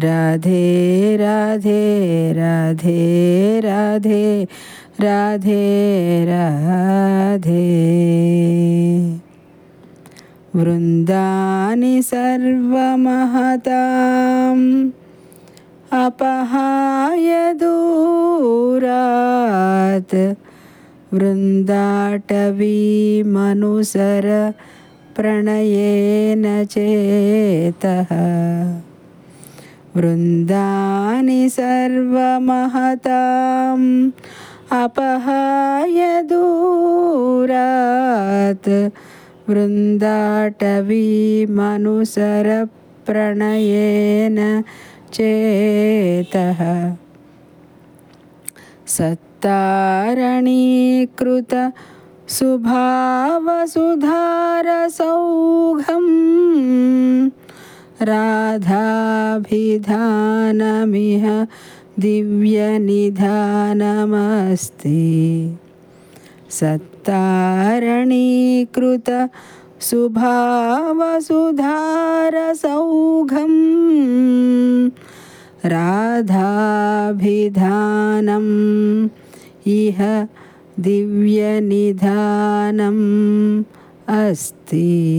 राधे राधे राधे राधे राधे राधे। वृन्दानि सर्वमहताम् अपहाय दूरात् वृन्दाटवीमनुसर प्रणयेन चेतः। वृन्दानि सर्वमहताम् अपहाय दूरात् वृन्दाटवीमनुसरप्रणयेन चेतः। सत्तारणीकृत सुभावसुधारसौघम् राधाभिधानमिह दिव्यनिधानमस्ति। सत्तारणीकृत सुभावसुधारसौघम्। राधाभिधानम् इह दिव्यनिधानम् अस्ति।